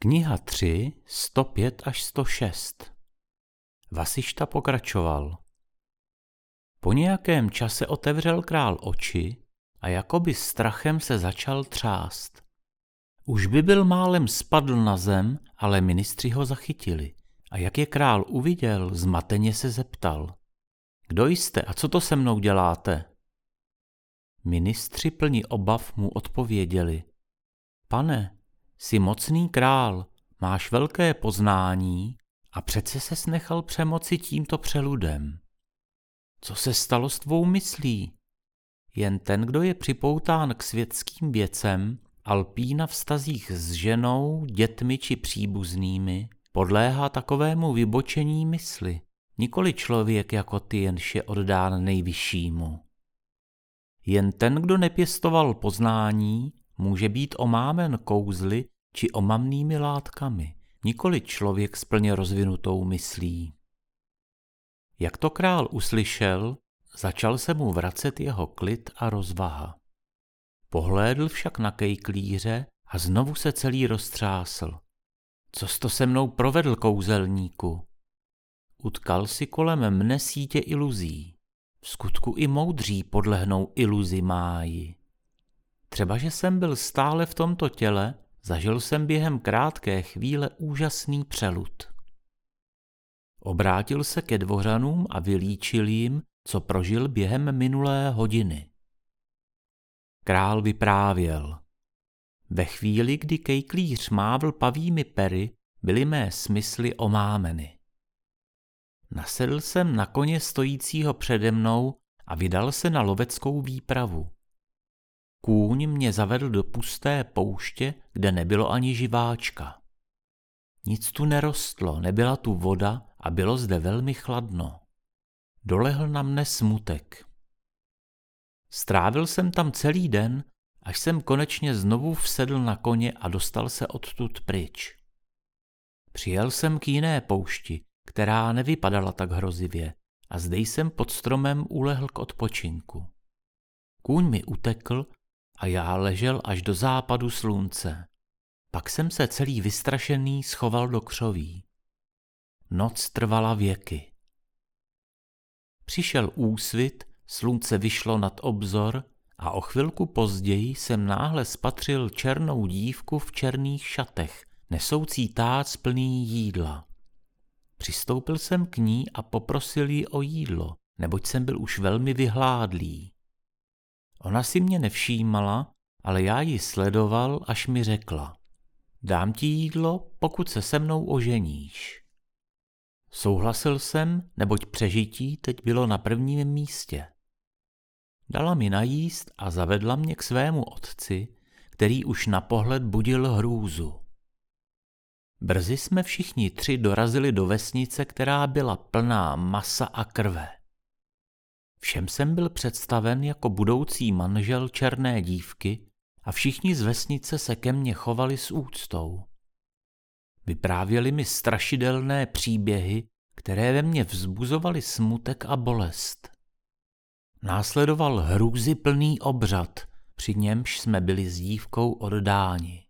Kniha 3, 105 až 106 Vasišta pokračoval. Po nějakém čase otevřel král oči a jakoby strachem se začal třást. Už by byl málem spadl na zem, ale ministři ho zachytili. A jak je král uviděl, zmateně se zeptal. Kdo jste a co to se mnou děláte? Ministři plní obav mu odpověděli. Pane, Jsi mocný král, máš velké poznání a přece se nechal přemoci tímto přeludem. Co se stalo s tvou myslí? Jen ten, kdo je připoután k světským věcem, alpí na vztazích s ženou, dětmi či příbuznými, podléhá takovému vybočení mysli, nikoli člověk jako ty, jenž je oddán nejvyššímu. Jen ten, kdo nepěstoval poznání, může být omámen kouzly či omamnými látkami, nikoli člověk s plně rozvinutou myslí. Jak to král uslyšel, začal se mu vracet jeho klid a rozvaha. Pohlédl však na kejklíře a znovu se celý roztřásl. Co to se mnou provedl, kouzelníku? Utkal si kolem mne sítě iluzí. V skutku i moudří podlehnou iluzi máji. Třeba, že jsem byl stále v tomto těle, zažil jsem během krátké chvíle úžasný přelud. Obrátil se ke dvořanům a vylíčil jim, co prožil během minulé hodiny. Král vyprávěl. Ve chvíli, kdy kejklíř mávl pavými pery, byly mé smysly omámeny. Nasedl jsem na koně stojícího přede mnou a vydal se na loveckou výpravu. Kůň mě zavedl do pusté pouště, kde nebylo ani živáčka. Nic tu nerostlo, nebyla tu voda a bylo zde velmi chladno. Dolehl na mne smutek. Strávil jsem tam celý den, až jsem konečně znovu vsedl na koně a dostal se odtud pryč. Přijel jsem k jiné poušti, která nevypadala tak hrozivě, a zde jsem pod stromem ulehl k odpočinku. Kůň mi utekl a já ležel až do západu slunce. Pak jsem se celý vystrašený schoval do křoví. Noc trvala věky. Přišel úsvit, slunce vyšlo nad obzor a o chvilku později jsem náhle spatřil černou dívku v černých šatech, nesoucí tác plný jídla. Přistoupil jsem k ní a poprosil ji o jídlo, neboť jsem byl už velmi vyhládlý. Ona si mě nevšímala, ale já ji sledoval, až mi řekla. Dám ti jídlo, pokud se se mnou oženíš. Souhlasil jsem, neboť přežití teď bylo na prvním místě. Dala mi najíst a zavedla mě k svému otci, který už na pohled budil hrůzu. Brzy jsme všichni tři dorazili do vesnice, která byla plná masa a krve. Všem jsem byl představen jako budoucí manžel černé dívky a všichni z vesnice se ke mně chovali s úctou. Vyprávěli mi strašidelné příběhy, které ve mně vzbuzovaly smutek a bolest. Následoval hrůzy plný obřad, při němž jsme byli s dívkou oddáni.